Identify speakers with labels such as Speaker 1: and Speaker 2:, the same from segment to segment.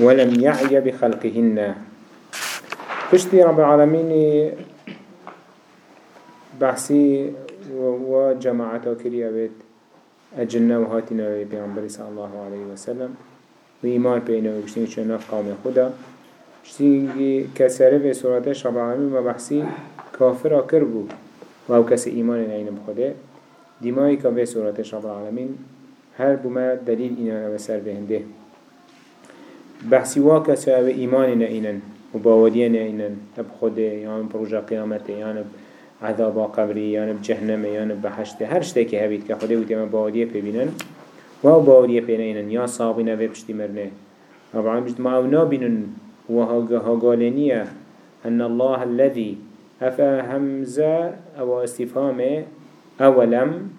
Speaker 1: ولم يعي بخلقهن. فشتي رب العالمين بحثي وجماعة كريا بيت أجلنا وهاتنا بيغمبر صلى الله عليه وسلم. وإيمان بينا وبشتين شناف قوم خدا. بشتين كسره في رب العالمين وبحثي كافر كربو وهو كسي إيمان نعين بخده. دمائي كفي سورتش رب العالمين. هر بما دليل إنا بسر بهنده. بحثي واكا سوى إيمان نعينن وباودية نعينن بخده يعني بروجة قيامته يعني عذاب قبري يعني بجهنم يعني بحشته هر شتاكي هبيت كخده وتيما باودية ببينن وهو باودية بينينن يا صابنا ببشتي مرنه طبعا بجد ما أو نابنن وهاقالنية أن الله الذي أفا همزة أو استفهامه أولم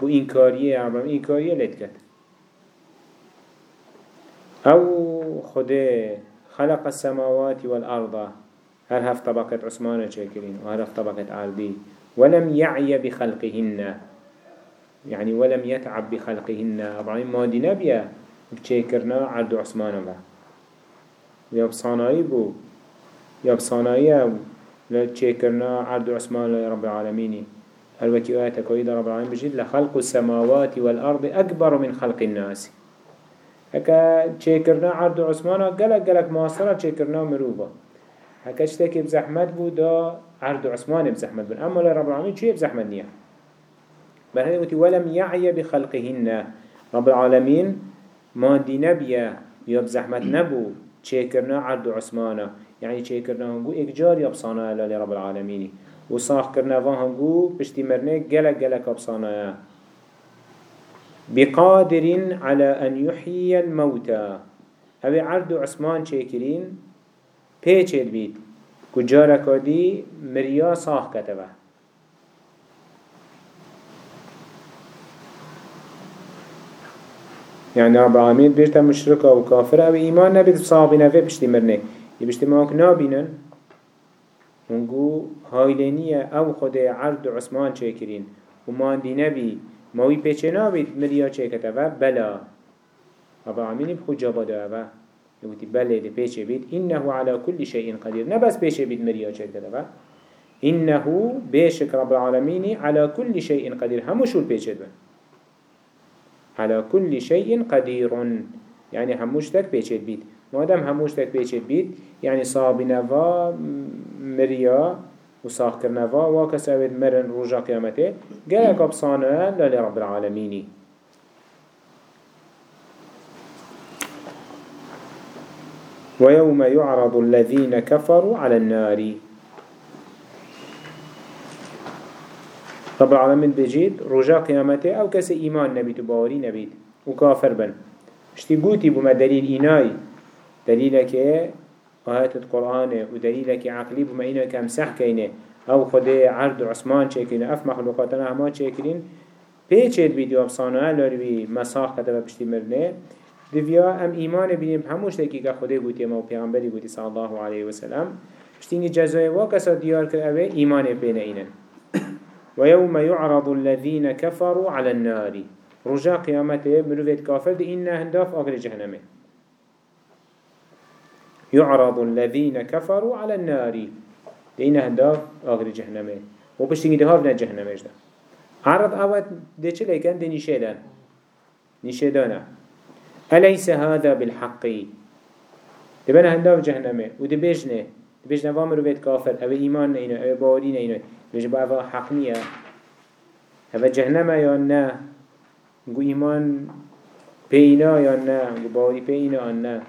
Speaker 1: بو إنكارية عبرم إنكارية لتكت أو خده خلق السماوات والأرض. هل هف طبقة عثمان شاكرين وهل هف طبقة عرضي ولم يعي بخلقهن. يعني ولم يتعب بخلقهن. أبراهيم ما دي نبيا بشاكرنا عرض عثمان با يا بصانائي بو. يا بصانائي لا تشكرنا عرض عثمان رب العالمين هل وكي آياتك وإذا رب العالمين بجد لخلق السماوات والأرض أكبر من خلق الناس. هكا تشكرنا عرض عثمان قلق قلق مواصرة تشكرنا مروبا هكا اشتكي بزحمت بودا عرض عثمان بزحمت بن أما رب العالمين شيء بزحمت نيا بل هذا ولم يعي بخلقهن رب العالمين ما دي نبيا يبزحمت نبو تشكرنا عرض عثمان يعني چه کرنا هنگو رب العالمینی و صاح کرنا و هنگو پشتی مرنه گلک گلک ابصانا بقادر على أن يحيي الموتى. هذا عرض عثمان شاكرين بيچل بيت كجارك دي مريا صاح كتبه يعني رب العالمين بيرتا مشركة وكافرة أو ايمان نبيت صابنا في بشتي مرنه. يبشت ماك نابينن هنگو هايلينية أو خود عرض عثمان چكرين ومان دي نبي ما وی پیچه ناوید مریا چه کتوا بلا. رب العالمین بخود جابا دوا نبودی بله ده پیچه بید. اینه على كل شیء قدیر. نبس پیچه بید مریا چه کتوا اینه بیشک رب العالمین على كل شیء قدیر. هموشون پیچه دون علا كل شیء قدير يعني یعنی هموش تك پیچه بید. مادم هموش تك بيشت بيت يعني یعنی صابنا و مريا وصاح كرنوا وكسبت مرن رجا قيامته قالك أبصانا لرب العالمين ويوم يعرض الذين كفروا على النار. رب العالمين بجيد رجا قيامته أو كسي إيمان نبيت وباوري نبيت وكافر بن. اشتي قوتي بما دليل إيناي دليلك آيات القرآن ودليلك عقلي بما إنه كم سح كينه أو خده عرض عثمان شكرين أف مخلوقاتنا هما شكرين بيچيد بيديو أبصانه لاري مساح كتبه بشتي مرنه. دویا ام ایمان بینیم هموش تکی که خدا گوتی ما و پیغمبری گوتی صلی الله علیه و سلم پشتینگی جزای واکسا دیار که اوه ایمان بین اینن و یوم یعرض الذین کفروا على النار. رجا قیامته مروفت کافر دی این هنداف آگر جهنمه. يعرض الذين كفروا على النار. دين هنداف آخر جهنمه. و بشتنگی ده هاف نه جهنمه ده عرض اوت ده چه لیکن؟ ده نشیدن نشیدانه أليس هذا بالحق. ده بنا هنداف جهنمه. و ده بجنه. بجنه وامرو بيت كافر أو ايمان نينه أو باوري نينه بجنه أو حق نيه جهنمه یا نه؟ گو ایمان پینا یا نه؟ گو باوری پینا یا نه؟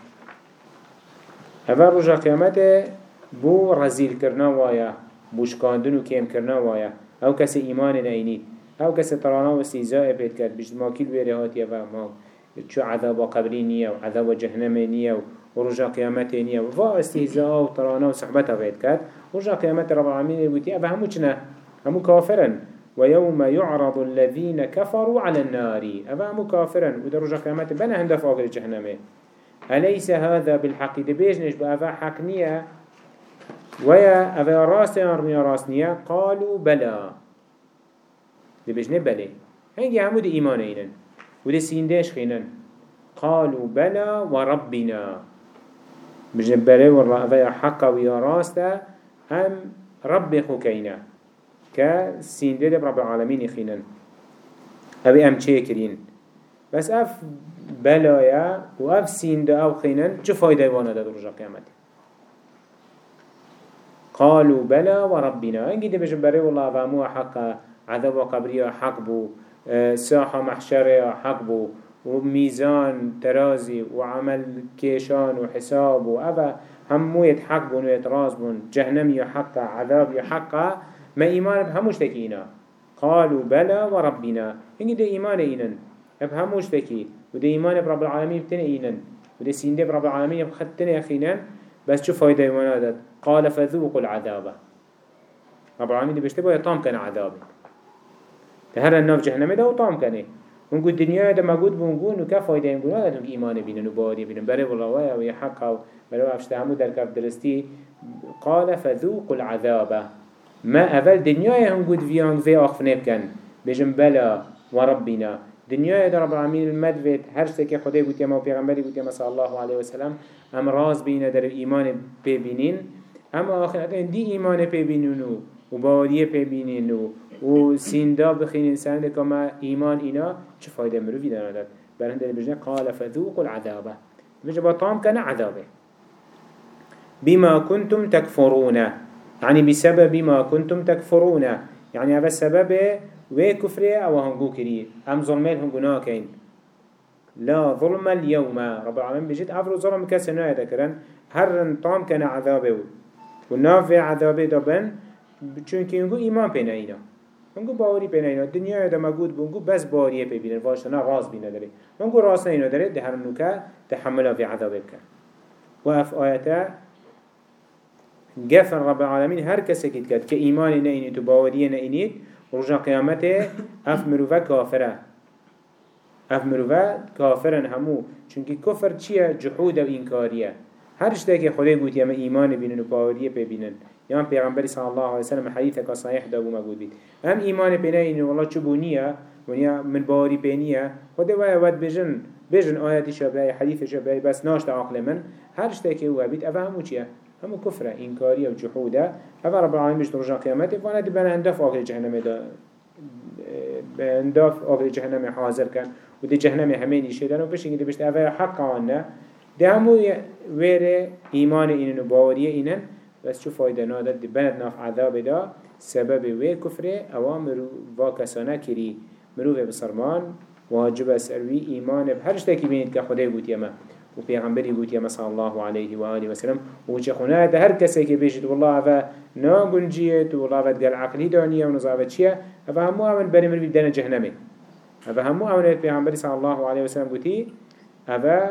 Speaker 1: هفر رجا قیامت بو رزیل کرنا وایا بوشکاندن و کم کرنا وایا أو کسی ایمان نینید أو کسی طرانا و استیزاء بید کرد بجد ما کل هاتیه و ما چو عذاب قبری نیه و عذاب جهنم نیه و رجا قیامت نیه و استیزاء و طرانا و صحبت بید کرد. رجا قیامت رب العالمین بودی أو همو چنه همو کافرن. ويوم يعرض الذين كفروا على النار. أبا مكافرا وده رجع قيامات بنا هند فاقر جهنمه أليس هذا بالحق؟ دبيجنش بأفا حق نية ويا أفا راس أرمي راس نية قالوا بلا دبيجنه بلي هنگي همو دي إيمان إينن. وده سيندش خينن. قالوا بلى وربنا. بجن بلى والله أفيا حقا ويا راستا أم ربي خوكينا كسيندة رب العالمين خينا أبي أم تشيكرين بس أف بلايا وأف سيندة أو خينا چه فايدة وأنا دا درجة قيامته قالوا بلى وربنا انجي دي بجن بلى والله أفهموا حقا عذاب قبرية حق بو آه، ساحة محشرة حق بو وميزان ترازي وعمل كيشان وحساب وأبا همو يتحق بون ويتراز بون. جهنم يحق عذاب يحق ما إيمان بهموش تكينا قالوا بلى وربنا هنگي ده إيمان إينن بهموش تكي وده إيمان برب العالمين بتن إينن وده سينده برب العالمين بختن أخينا بس شو فايدة إيمانات قال فذوقوا العذاب. رب العالمين ده بيشتبه يطام كان عذاب. تهر الناف جهنم ده وطام كانه ونقول الدنيا ده موجود بونقول نكا فايدة نقول هذا نك إيمان بينا نباري بينا بري والله ويا ويا حقا بري أفشتهمو در كف درستي قال فذوقوا العذاب. ما أول دنيا هم قد فيان في أخفنه بكن بجن بلا وربنا دنيا ده رب العالمين المدفت هر سكي خدای قلت يما و پیغمبری يما صلى الله عليه وسلم هم راز بينا در إيمان ببينين اما آخرت دي إيمان ببينينو و باوریه ببينينو و سیندا بخین انسان که ما ایمان اینا چه فایده مروفی دارد؟ داد برهنده بجنه قال فذوق العذابه بجنه با طام كان عذابه. بما كنتم تكفرون يعني بسبب ما كنتم تكفرون يعني هذا السبب وي كفره أو هنگو كري ام ظلمين هنگو ناكين لا ظلم اليوم. رب العالمين بجد افرو ظلم كسنا يذكرن هر طام كان عذابه ونافع عذابه دبن چونكي هنگو ايمان بينا اينا منگو باوری پی نینا دنیا دا مگود بونگو بس باوریه پی بینن واشتنا غاز بینه داره. منگو راست نینا داره ده هر نوکا تحملا في عذاب بکن. و اف آیتا گفن رب العالمین هر کسی کت کد که ایمان نینید و باوریه نینید رجا قیامته اف مروفه کافره. اف مروفه کافرن همو. چونکه کفر چیه؟ جحود و انکاریه. هر اشتاکی که خدای گوت یما ایمان بینن و باوریه پی بینن يان پیغمبر صلى الله عليه وسلم حديثك صحيح دابو مقود بيت هم إيمان بنا إنه والله چبونية ونيا من باري بينية خده ويا ود بجن. بجن آيات شبه حديث شبه بس ناشت عقل من. هر شتاكي هو بيت أفا همو چيه همو كفر إنكارية وجحودة هذا رب العالمين بيش درجان قيامته فانا دي بنهندف آخر جهنم دا بنهندف آخر جهنم حاضر كان ودي جهنم همين يشي دانو بيش إنك دي بيشت أفا حق عنا دي همو وير إيمان إنن وباورية إنن بس شو فايدة نادت دي بنت ناف عذاب دا. سبب وي كفر أوامر واكسانا كري مروف بسرمان. واجب سروي إيمان بهرشتاكي بينيت كخده بوت و پیغمبری یما صلی الله علیه و آله و سلم و ده هر کسی که بیشت والله اوه نا گنجیت والله اوه دل عقلی دانیه و نظافت چیه؟ همو اول بری مروی بدن جهنمه. اوه همو اول پیغمبری صلی الله علیه و سلم بودی اوه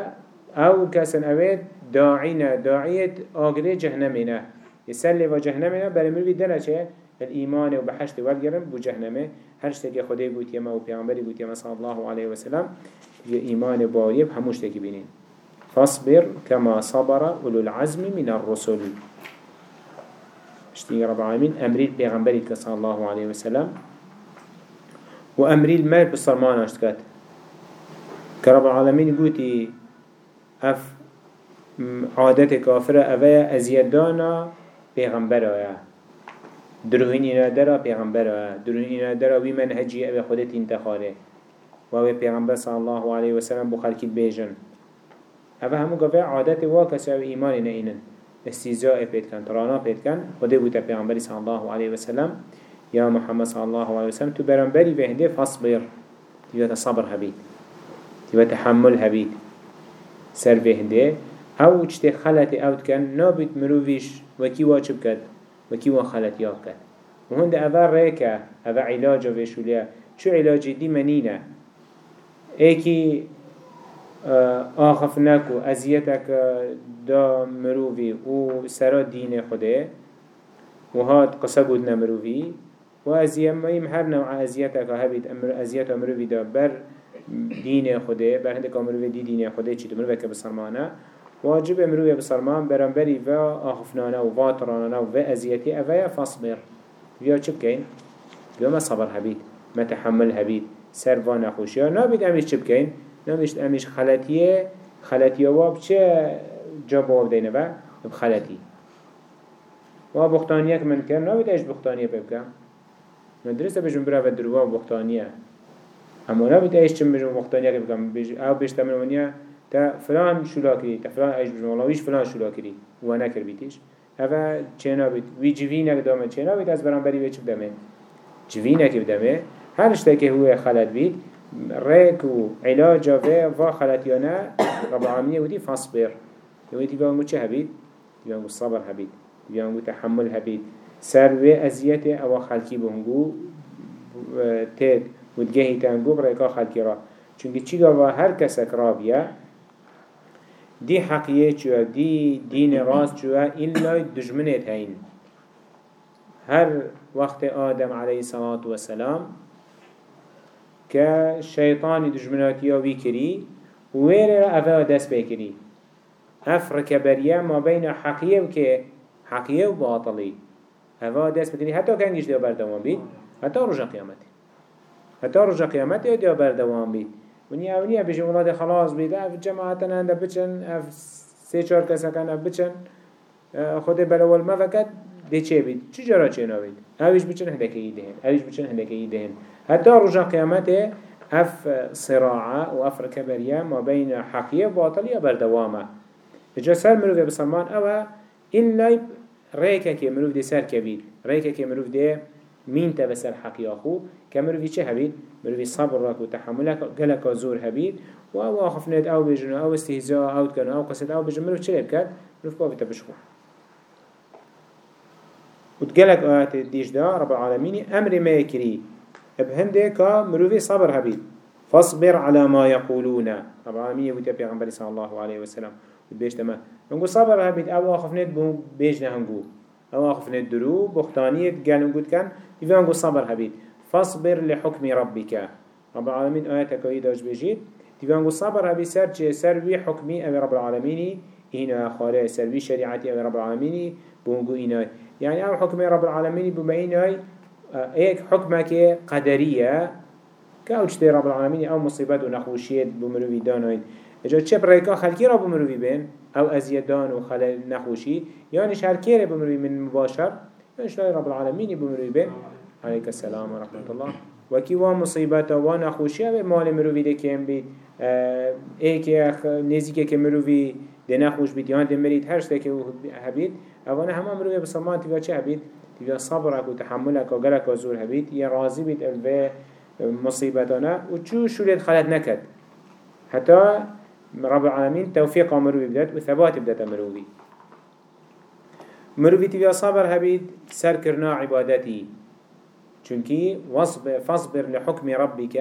Speaker 1: أو کسن اوه داعینا داعیت آگره جهنمه يسلي و برای مروی دنه چه؟ الإيمان و بحشت والجرم بو جهنمه. هر شتاكي خده قوت يما و پیغمبری قوت يما صلى الله عليه وسلم يه إيمان باريب هموش تاكي بينين فاصبر كما صبر أولو العزم من الرسل. اشتي رب العالمين أمريد پیغمبری صلى الله عليه وسلم. و أمريد مال بصرمان اشتكت كرب العالمين قوتي أف عادت كافرة أفيا أزيادانا پیغمبر آیا دروهین اینا درا پیغمبر آیا دروهین اینا درا وی منهجی أو خودت انتخاره و أو پیغمبر صلی الله علیه وسلم بو خلقی بیجن اوه همو گفه عادت وا کسی أو ایمان اینا اینن استیزاء پید کن ترانا پید کن خده بوده پیغمبری صلی الله علیه وسلم یا محمد صلی الله علیه وسلم تو برانبری به هنده فصبر تیوات صبر هبید. تیوات تحمل هبید. سر به هنده أو چته خلط اوت کن نابید مروویش وكي واجب كد وكي وخلت ياب كد وهند أفا ريكا أفا علاج وفيشوليا شو علاج دي منينة ايكي آخف نكو أزيتك دا مروفي و سرا دين خوده. وهاد قصة قدنا مروفي و ازیم هر نوع ازیت که هبید ازیت امروی دا بر دین خوده. بر هنده که امروی دی دین خوده چی تو مروی که بسرمانه واجب مروي بسرمان برنبري و آخفنانا و واترانانا و أزيتي أفايا فاصبر. بيا چه بكين بيا ما صبر هبيد ما تحمل هبيد سرفان أخوشيا نابد أميش چه بكين نمشت أمش خلاتيه خلاتيه واب چه جا بواب دينه با بخلاتي و بختانیه من کرد نبید ایش بختانیه ببکم من درسته بجم برا و دروا بختانیه. اما نبید ایش چم بجم بختانیه ببکم او بیشتر من ونیا تا فلان شولا کری تا فلان ایش بجم. ویش فلان شولا کری. و نکر بیتیش. اوه چه نبید وی جوی نکدامه چه نبید از برام بری ویچ بدمه؟ جوی نکدامه هر اشته که هو خلط بید ريك وعلاج في و خلاتيانا رب العالمين ودي فاصبر ودي بانگو چه هبيد؟ بانگو صبر هبيد بانگو تحمل هبيد. سر و ازيته أو خلقي بانگو تيد ودگهي تانگو بريكا خلقي را. چونك چيگا و هر کسك رابيا دي حقية چوه دي دين راس چوه إلا دجمنت هين. هر وقت آدم عليه الصلاة والسلام که شیطانی دجمناتی وی کری ویره افا دست بکری اف رکبریه ما بین حقیه و که حقیه و باطلی افا دست بکری حتی کنگیش دیا بردوان بید حتی رجا قیامتی حتی رجا قیامتی دیا بردوان بید ونیا اونیا بجی ولاد خلاص بید اف جماعتنا هنده بچن اف سه چار کسا کن اف بچن خود بلوال مفکت ده چه بید چی جرا چه نوید اویش بچن هندکه ایدهن اویش بچن هندکه ایدهن حتى رجع قيامته اف صراعة و اف ركبرية ما بين حقية وباطلية بردوامة اجا سر مروف بسلمان أو إلا ريكا كي مروف دي سر كبيد ريكا كي مروف دي مين تبسر حقيا خو كمروفي چه هبيد مروفي صبرك وتحملك قلك زور هبيد أو خفنت أو بجنو أو استهزاء أو تكنو أو قصد أو بجنو مروف چه بكت مروف بابي تبشخو وتقلك آيات ديش دا رب العالمين أمر ما يكري. بهنده كا مروفي صبر هبيد فاصبر على ما يقولون. طبعا مية بوتيا بيغنبري صلى الله عليه وسلم. بيش تما. نقول صبر هبيد أو آخفنت بو بيج نهنقو أو آخفنت درو بختانيت قال نقول كان. يفي نقول صبر هبيد فاصبر لحكم ربك. رب العالمين آياتك ايداج بيجيد نقول صبر هبيد سر چه سر وي حكمي أو رب العالمين. هنا خاله سر شريعتي أو رب العالمين. بونقو إنا يعني أو حكمي رب العالمين بما إنا ايك حكمك قدرية. كاوش رب العالمين أو مصيبات ونخوشيات بمروي دانوين إجا چه بريكا خلقي را بمروي بين؟ أو ازيدان وخل نخوشي. يعني شهر بمروي من مباشر. يعني لا رب العالمين بمروي بين؟ عليك السلام ورحمة الله. وكي وا مصيبات ونخوشي أو مال مروي ده كيم بيت ايك نزيك كي مروي ده نخوش بيت. يعني ده مريد هرشتا كي هبيت. اوانا هما مروي بصمان تيغا چه هبيت تبیا صبرك و تحملك و گلك و زور هبید. یه راضی بید الوه مصیبتانا و چو شولید خلط نکد حتی رب العالمين توفيق مروي بدات وثبات بدات مروي مروي تبيا صبر هبيد سر كرنا عبادتي چونكي وصب فاصبر لحكم ربك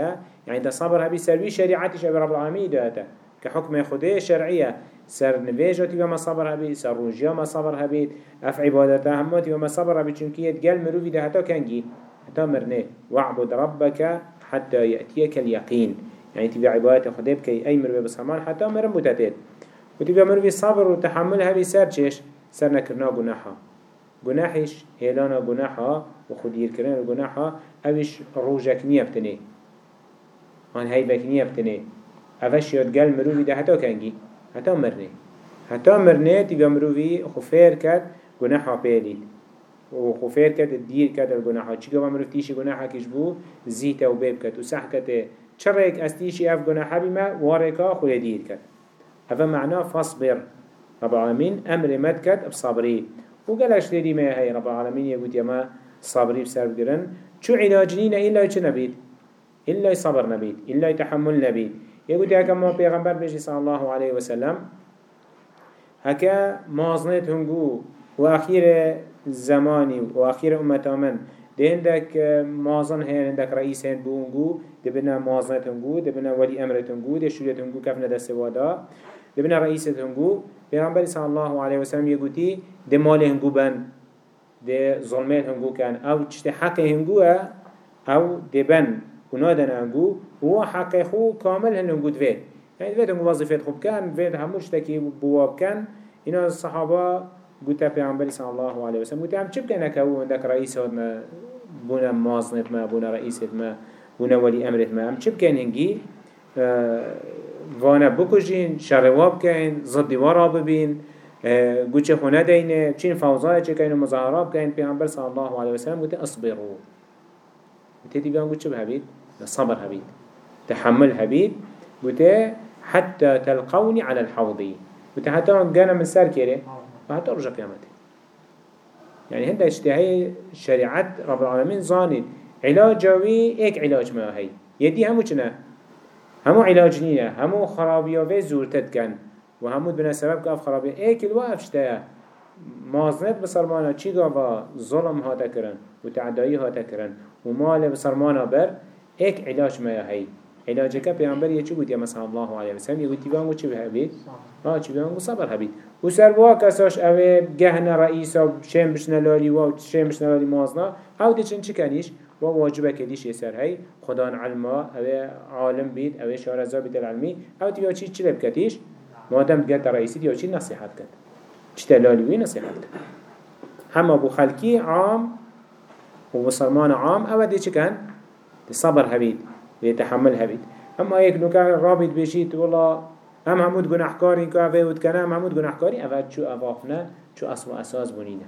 Speaker 1: يعني تصبر هبيد سروي شريعتي شبه رب العالمين داتا كحكم خده شرعية سر نویجاتی و ما صبر هبید سر روژیا ما صبر هبید اف عبادتا هماتی و ما صبر هبید چونکه یه گل مروفی ده حتا کنگی. حتا مرنه. وعبد ربك حتى يأتيك اليقين يعني تبي عبادة خده بكي أي مروي بسمان حتى مرم متتت وتبي مروي صبر وتحمل هبي سر چش؟ سر نكرنا جناحا جناحش هلانا جناحا وخدير كرنا جناحا أوش روجك نيبتني عن هيبك نيبتني أفش يد قال مروي ده حتى كنجي حتى مرنه حتى مرنه تيجا مروي خفير كد جناحه بيليد وخفير كد الدير كد الجناحه چيكا مروي تيشي جناحه كشبو زيته وبيب كد وسح كد چرك استيشي اف جناحه بما واركا خل دير كد هذا معناه فاصبر. رب العالمين أمر مد كد بصبري وقالش لدي ما هي رب العالمين يقول يما صبري بسر بقرن شو علاجنين إلا يش نبيد إلا صبر نبيد إلا يتحمل نبيد يقول هكا ما بيغمبر بيجي صلى الله عليه وسلم هكا مازنت هنگو وأخير زماني وأخير أمة من ده عندك مازن هين عندك رئيس هين بونجو ده بنا مازنت هنگو ده بنا ولي أمرت هنگو ده شوريت هنگو كفنا ده سوادا ده بنا رئيس هنگو بيغمبر صلى الله عليه وسلم يقولي ده مال هنگو بن ده ظلمات هنگو كان أو تشت حق هنگو أو ده بن. ونادن هنگو هو حق خو كامل هنو قد فيت يعني فيت هنو وظيفات خوب كان فيت هموش تكي بواب كان. إنا الصحابة قلت پیامبری صلی الله علیه و سلم گفتم چه بکنه که أو عندك رئیس ما بونا مازنت ما بونا رئیست ما بونا ولی أمرت ما. هم چه بکنه هنگی وأنا بکشین شرواب کن ضد ورا ببین گوچه خونه دینه چین فوضای چه کن و مظاهراب کن پیامبر صلی الله علیه وسلم گوته اصبرو گوته دیگه گوچه بهبید صبر هبید تحمل هبید گوته حتى تلقوني على الحوض گوته حتى جانا من سر كيري وحتى رجع قيامته يعني هنده اشتهي شريعت رب العالمين ظانين علاج جوي إيك علاج ما هي. يدي همو چنه؟ همو علاج نينه همو خرابيا و زورتت كن و بنا سبب که اف خرابيا إيك الوقف اشتهي. مازنت بسرمانا چی گاوا ظلم هاتا کرن. و تعدایی هاتا کرن. و مال بسرمانا بر. هيك علاج ما هي علاج كبيامبر يجي بود؟ يا مثلا الله عليه وسلم يقول تبان وش بهبيت ما تبان بيان صبر هبيت وسر بوا كساش اوه جهنا رئيسا شم بشنا لالي وا شم بشنا لالي مازنا. هاو ديشن چكنيش و واجبك ليش يسر هي خدا علما اوه عالم بيت اوه شارزا بيد العلمي او تبا چي چلب ما دام گت رئیسی یا چی نصیحت کرد چی تلالیوی نصیحت کرد همه بو خلکی عام و مسلمان عام او دی چی صبر هبید ويتحمل هبید أما ایک نوکه رابط بشید والله هم همود گناهکاری که اوه ود کنه هم همود گناهکاری اوه چو اواخنه چو اصل و أساس بونینه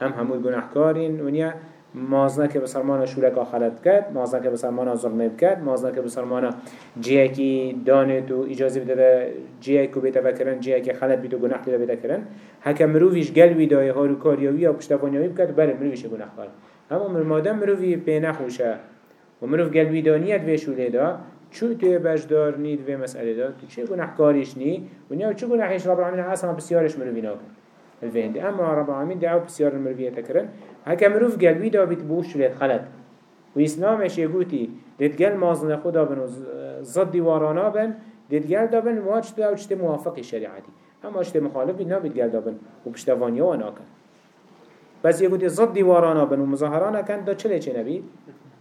Speaker 1: هم همود گناهکارین ونیا مازنه که بسرمانا شورک خلط کرد مازنه که بسرمانا ظلم کرد مازنه که بسرمانا جیه کی دانه تو اجازه بده جیه کو بیتا بکرن جیه کی خلط بیتو گناه دیده بیتا کرن. هکه مروفیش گلوی دای هارو کاریاوی یا پشتوانیاوی بکرد بله مروفیش گناهکار. اما مادم مروفی پی نخوشه. و مروف قلبی دانیت وی شوله دا چو توی بجدار نید وی مسئله دا تو چه گناه کاریش نی؟ و نیا چه گناهیش رب العالمین اصلا بسیارش مروفی ناکن. الفهند اما رب العالمین دعو بسیار المروفیه تکرن هکا مروف قلبی دا بیت بوش شوله خلط. و اسلامش یگوتی دیدگل مازن خدا بن و ضد دیوارانا بن دیدگل دا بن واج دا موافق شریعتی. اما چه مخالف بید گل دا بن و پشتوانیه و ناکن. بس یگوتی ضد دیوارانا بن و مظاهرانا کن دا چله چه نبید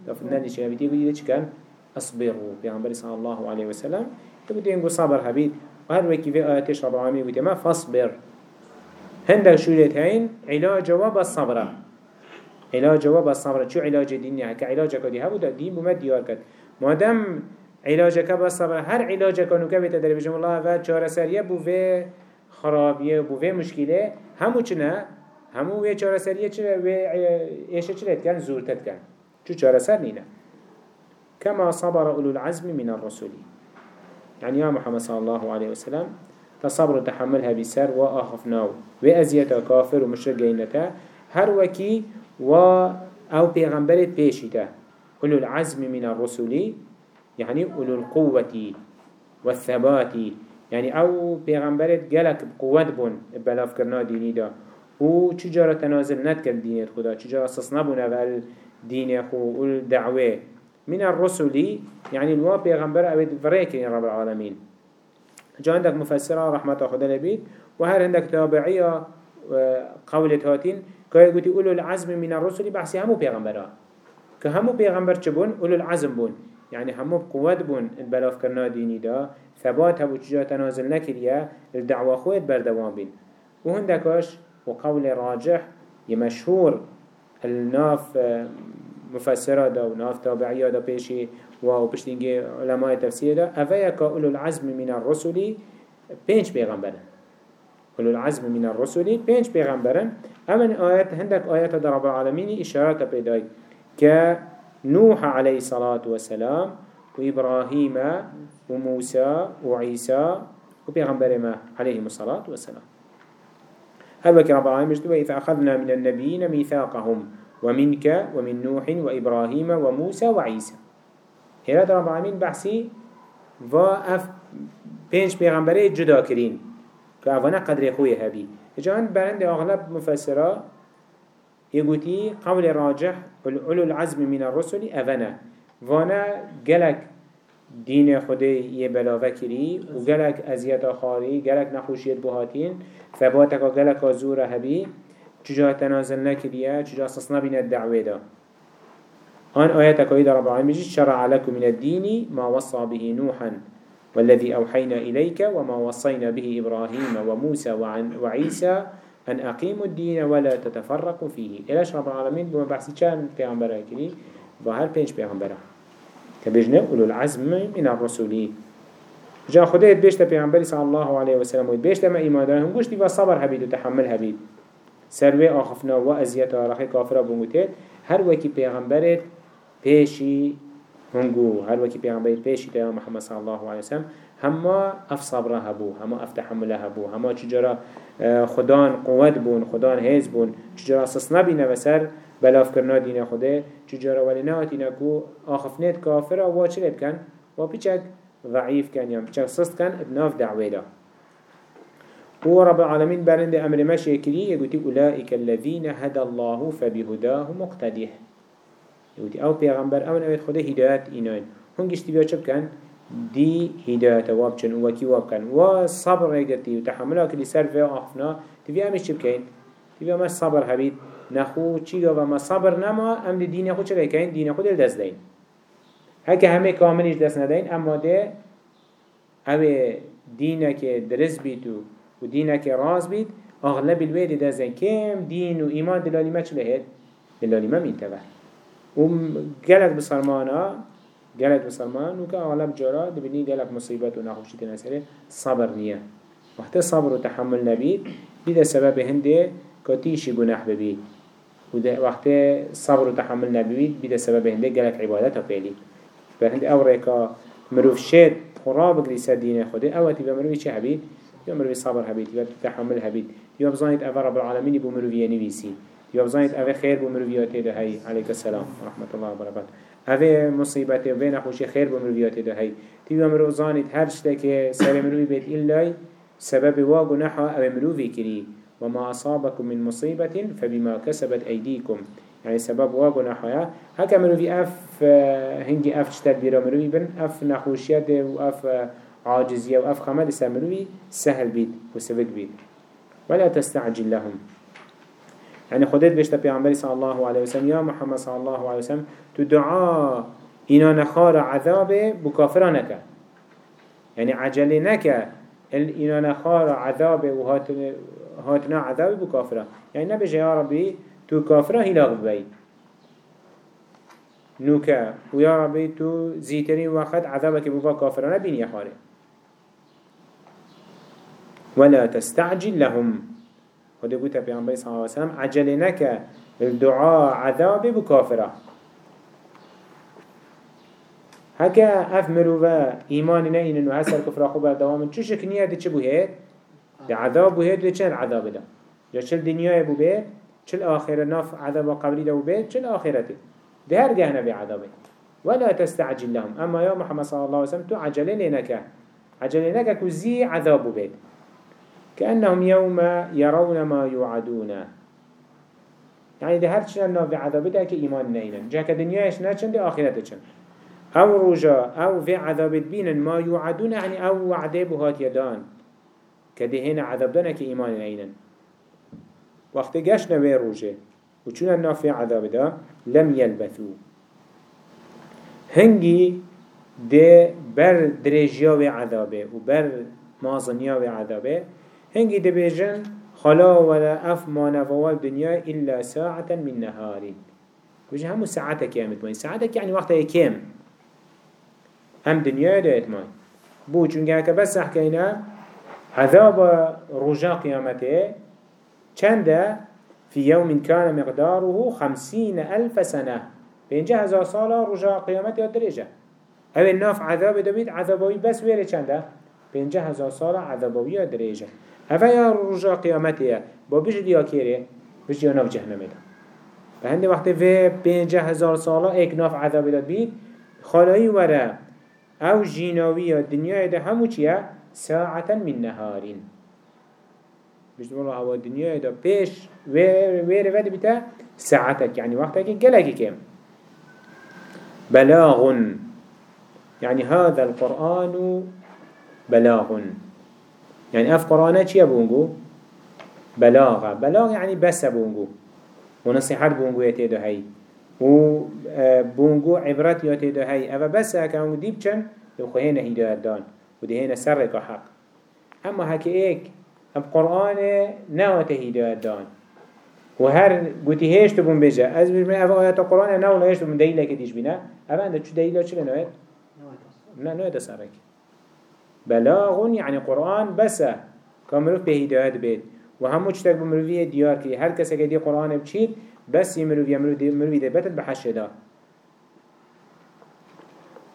Speaker 1: دفن نشي هبيت يقول يدش كان أصبروا بيغمبر صلى الله عليه وسلم. يقول ينقو صبر هبيت وهل وكي في آياتش رب العالمين يقول ما فاصبر. هندك شولت هين علاج جواب الصبر علاج جواب الصبر شو علاج ديني هكا علاج كدي هبو دا دين بمد ديار كد مادام علاجك بالصبر هر علاجك انو كبت در بجم الله و چاره سریه بو في خرابيه بو في همو وی چاره سریه چه و ایشه چلت کن زورتت کن چو چاره سر نینه كما صبر أولو العزم من الرسول. يعني يا محمد صلى الله عليه وسلم تصبر تحملها بسر وآخفناه وأزيتا كافر ومشرق جينتا هر وكي و أو بيغمبرت بيشتا أولو العزم من الرسول يعني أولو القوة والثبات يعني أو بيغمبرت جلك بقوة بون بلاف كرنا ديني دا. و چجارة تنازل نتكر دينيت خدا؟ چجارة سصنبونا وال دين خو والدعوة من الرسل يعني الوا بيغمبر أبد فريك يا رب العالمين جا عندك مفسرة رحمة خدا لبيت وهل عندك تابعية قولة هاتين كي قلت أولو العزم من الرسل بحسي همو بيغمبرا كهمو بيغمبر چبون أولو العزم بون يعني همو بقوة بون البلاف كرنا ديني دا. ثبات هبو تجاه تنازل نكريا الدعوة خويت بردوان بين وهندكاش وقول راجح يمشهور الناف مفسره دا و ناف تابعیه دا پیشی و پشتینگی علماء تفسیر دا که اولو العزم من الرسولی پنج پیغمبرن اولو العزم من الرسولی پنج پیغمبرن امن آیت هندک آیت در رب العالمین اشارات پیدای که نوح علیه الصلاة والسلام و ابراهیم و موسى و عیسی و پیغمبر ما علیه الصلاة والسلام هل وكي رب العالمين مجدوا إذا أخذنا من النبيين ميثاقهم ومنك ومن نوح وإبراهيم وموسى وعيسى. هذا رب العالمين بحثي و اف بينش پیغمبره جدا كرين كأفنا قدر خوي هبي جان برند أغلب مفسرة يقولي قول راجح أولو العزم من الرسل أفنا وأنا قلق دين خدي يبلاوه كري وقلق أزياد خاري قلق نخوشيت بهاتين ثباتك قلق زور هبي چجا تنازل نكريا چجا اساسنا بين الدعوه دا. آن آيات كويدة رب العالمين شرع لكم من الدين ما وصى به نوحا والذي أوحينا إليك وما وصينا به إبراهيم وموسى وعيسى أن أقيموا الدين ولا تتفرقوا فيه إلاش رب العالمين بما بحثي كان پیغمبره كري وهر بينش پیغمبره كبجنا أولو العزم من الرسولين جا خدا بيشتا پیغمبر صلى الله عليه وسلم بيشتا ما إيمان دارن هم گوشتی و صبر هبید و تحمل هبید سروي آخفنا و ازیتا رخی کافره بونگوتید هر وکی پیغمبرت پیشی هنگو هر وکی پیغمبرت پیشی تا محمد صلى الله عليه وسلم هما اف صبره هبو هما اف تحمله هبو هما چجرا آه، خدان قوت بون خدان هیز بون چجرا سس نبینه و سر بلاف کرنا دین خوده چجرا ولی نهاتی نکو آخفنیت کافره و چلت کن و پیچک ضعيف كان يوم بچه سست كان بناف دعوه له هو رب العالمين برند أمر ماشي كري يقول أولئك الذين هدى الله فبهداه مقتدح يقول أو پیغمبر أو نويت خده هدايات إنان هنگش تبيا چب كان دي هداية وابچن وكي وابكن وصبر ريقتي وتحملها كلي سر في أخفنا. تبيا مش چب كين تبيا مش صبر هبيد نخو چيگا وما صبر نما أم دي دين خود چلي كين دين خود الدست دين هكا همه كاملش دست ندين اما ده اوه دينك درس بيتو و دينك راز بيت اغلب الويد دزن كم دين و ايمان دلالي ما چله هيد دلالي ما مينتبه و قلت بسرمانا قلت بسرمان و كأغلب جارا دبني قلت مصيبت و نخوشي تنسره صبر نية وقت صبر و تحمل نبيت بيدا سبب هنده كتيشي گناح ببيت وقت صبر و تحمل نبيت بيدا سبب هنده قلت عبادتها بيلي فهند أو ريكا مروف شد خراب بگری سر دين خوده أو تبا مروفي چه صبر هبید یا تحمل هبید یا بزانید أو رب العالمین بو مروفي نویسی یا بزانید أو خیر بو مروفيات ده هی علیک السلام ورحمة الله وبركاته أو مصیبت و نخوشی خیر بو مروفيات ده هی تبا مروف زانید هر شده که سر مروفي بيت إلا سبب واقو نحو أو مروفي كري وما أصابكم من مصيبة فبما كسبت أيديكم. يعني سبب واقو نحويا هكا مروفي أف هنجي أف شتر بيرا مروفي بن؟ أف نخوشيات و أف عاجزية و أف خمد سا مروفي سهل بيت و سبك بيت. ولا تستعجل لهم. يعني خدت بيشتا بيعنبري صلى الله عليه وسلم يا محمد صلى الله عليه وسلم تدعا إنا نخار عذاب بكافرانك يعني عجلنك إنا نخار عذاب وهاتنا عذاب بكافرة يعني نبجي يا ربي تو كافره هلاغ ببي نوكا ويا ربي تو زيترين وقت عذابك ببا كافرنا بين يخاري ولا تستعجل لهم. وده قلت بيعنبي صلى الله عليه وسلم عجلنك الدعاء عذاب بكافره هكا اف مروفا ايماننا انو هسر كفر خوبا دوام چو شكنية دي چه بو عذاب بو هيد دي چه العذاب ده؟ يا چل دنيا بو بيت چل آخر ناف عذاب قبلی دو بيت چل آخرته ده هر جهنم بعذابه ولا تستعجل لهم. أما يا محمد صلى الله عليه وسلم تو عجلين لنك عجلين لنك كزي عذاب بيت كأنهم يوم يرون ما يوعدون يعني ده هر چن ناف عذابه ده که ایمان نینن. جا که دنیاش نچن ده آخرته چن. أو رجا أو في عذاب بينا ما يوعدون يعني أو وعده بهات يدان كده هنا عذاب دانا كإيمان نينن وقت جاش نوي روجه وچون النافع عذاب ده لم يلبثوا هنگي ده بر درجيا و عذابه و بر مازنيا عذابه هنگي ده بيجن خلا ولا اف ما نفوال دنيا إلا ساعة من نهار وجه همو ساعتك كامت ماي ساعتك يعني وقتها كام هم دنيا ده اتماي بو چونگه هكا بس حكينا عذاب رجا قيامته چنده في يوم كان مقداره خمسين ألف سنة. بينجا هزار سالة رجاء قيامت يا درجة هذا الناف عذاب دبيت عذابوي بس ويري چنده بينجا هزار سالة عذابوي يا درجة هذا يا رجاء قيامت يا با بجد يا كيري بجد يا ناف جهنم ده فهند وقت في بينجا هزار سالة ايك ناف عذاب دبيت خلاي ورا أو جيناوية الدنيا ده همو چيا ساعة من نهارين. بيش والله هوا الدنيا دا بيش وير وير بتا ساعتك يعني وقتك جلك كم بلاغ يعني هذا القرآن بلاغ يعني اف قرآن چي بونجو بلاغة. بلاغ يعني بس بونجو ونصيحات بونجو يتيدو هاي و بونجو عبرات يتيدو هاي افا بس هكا ديب چن؟ يخو هنا هداية دان. ودي هنا سرق حق. أما هكي إيك ام قرآن نوات هداية دان و هر گوتی هشت بون بجا. از بجا من اول آیات قرآن نو لا هشت بون دلیل که دیش بینا اول انده چو دلیل چه نوید؟ نه نوید سرک بلاغ يعني قرآن بس كامروف به هدايات بيت. وهمو چتك بمروفية ديار كي هر كسا دي قرآن بچيد بس يمروفية مروفية دي بتت بحش دا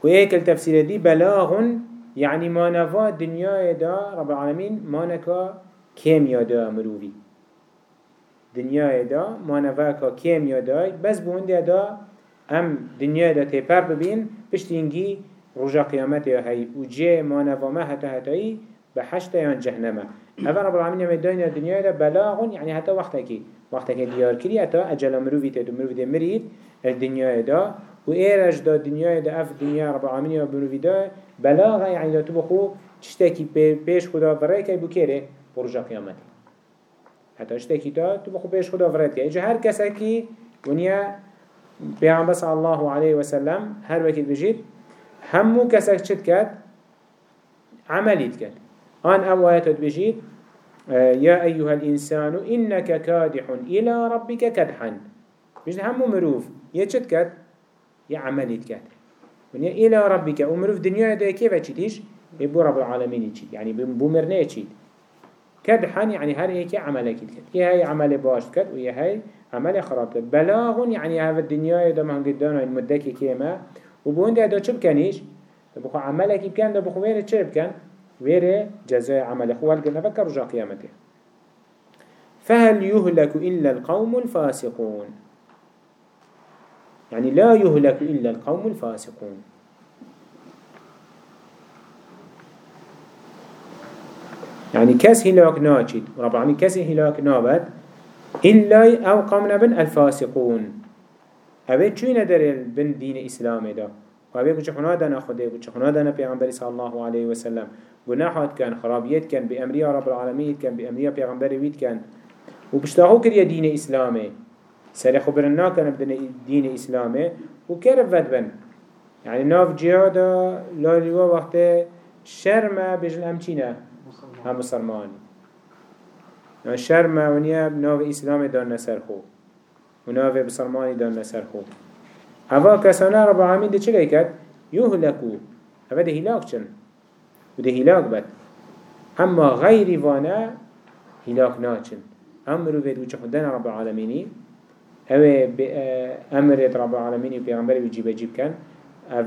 Speaker 1: وهيك التفسير دي بلاغ يعني ما نفا دنيا دا رب العالمين ما نكا كيميا دا مروفي دنيا دا ما نفا كا كيميا دا بس بونده دا ام دنيا دا تبر ببين بشتينجي رجا قيامته هاي وجه ما نفا ما حتى هتاي بحشت يان جهنم هذا رب العالمين يوم الدنيا الدنيا ده بلاغ يعني حتى وقتك وقتك ديار كري حتى أجل مروي تدو مروي ده مريد الدنيا ده وإيرج ده الدنيا ده أف الدنيا رب العالمين يوم مروي ده بلاغ يعني ده تبخو تشتكي بيش خدا فريك بكيره برجع قيامته حتى اشتكي ده تبخو بيش خدا فريك. إجا هر كسكي ونيا بيعم صلى الله عليه وسلم هر وكي بجيت همو كسك شد كات؟ عمليت كات. آن أو آيات بجيت آه، يا أيها الإنسان إنك كادح إلى ربك كدحا. مش همو مروف. يتشت كد يا عمليت من إلى ربك ومروف دنيا ده كيف تشيتيش يبو رب العالمين تشيت يعني بمرنة تشيت كدحا يعني هر هيك عملك كد يا هاي عمل باش كد ويا هاي عمل خراب كد بلاغ يعني هذا الدنيا ده ما قدامنا المدة كيما. وبون ده ده شو بكنيش بخو عملك بكن ده بخو وين تشرب كان ويري جزاء عمل خوال قلنا فكر رجع قيامته. فهل يهلك إلا القوم الفاسقون؟ يعني لا يهلك إلا القوم الفاسقون. يعني كس هلاك ناجد رب العالمين كس هلاك نابد إلا أو قوم نبن الفاسقون. أبي شو ندر بن دين إسلام ده وأبي كش خنا دنا خده كش خنا دنا بيعمر صلى الله عليه وسلم گناحات كان خرابيت كان بأمرية رب العالمين كان بأمرية بيغمبر ويت كان وبشتاقو كريا دين إسلامي سري خبرنا كان بدنا دين إسلامي وكرف بن؟ يعني ناف جهادا لاليوا وقت شرمة بجل أمچينة هم مسلمان. يعني شرمة ونيا ناف إسلامي دان نسرخو وناف بسلماني دان نسرخو هوا كسانا رب العالمين دي چلي كد يهلكو هوا ده هلاك چن؟ وده هلاك بد. اما غير وأنا هلاك ناچن. امرو بيد وچه خدنا رب العالمين أو امرت رب العالمين و پیغمبر بجيب جيب كان أو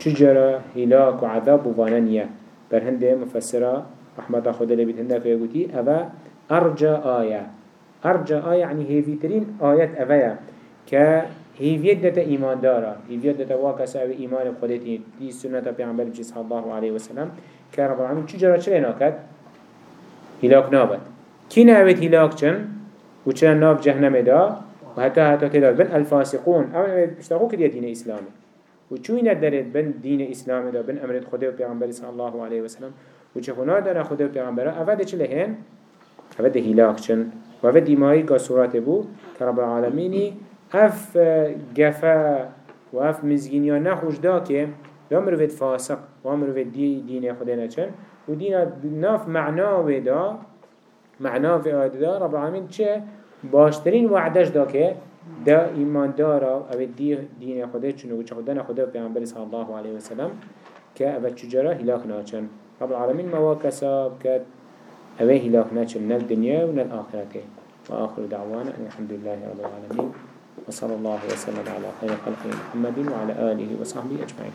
Speaker 1: چجرا هلاك و عذاب وأنا نيا بر هنده مفسره رحمت خدا لبيت هنده که يقولي أو ارجا آية ارجا آية يعني هيفيترين آيات اويا که هيفيت دتا إيمان دارا هيفيت دتا واكس أو إيمان بخدتي دي سنة بيعمل بجي صلى الله عليه وسلم كرب العالمين چو جرا چلي ناكد هلاك نابد كي نابد هلاك چن وچن ناف جهنم دا وحتى حتى تدار بن الفاسقون أو بشتاقو كده دين إسلامي وچو إنا دارت بن دين إسلامي دا بن أمرت خده و بيعمل صلى الله عليه وسلم. وچه خنا دارا خده و بيعمل أفاد چلي هن أفاد هلاك چن. وأفاد ديمائي قصورات بو كرب العالميني اف گفه و اف مزگینیا نخوش دا که دا مروفت فاسق و مروفت دی دین خدا نچن و دین ناف معنا و دا معنا و دا رب العالمین چه؟ باشترین وعدش دا که دا ایمان دارا أو دی دین خدا چنو و چه خدا خدا پیغمبر صلی الله علیه وسلم که أو چجرا هلاک ناچن. رب العالمین مواکسا کد أو هلاک ناچن نل دنیا و نل آخرته. وآخر دعوانا أن الحمد لله رب العالمين وصلى الله وسلم على خير خلقه محمد وعلى آله وصحبه أجمعين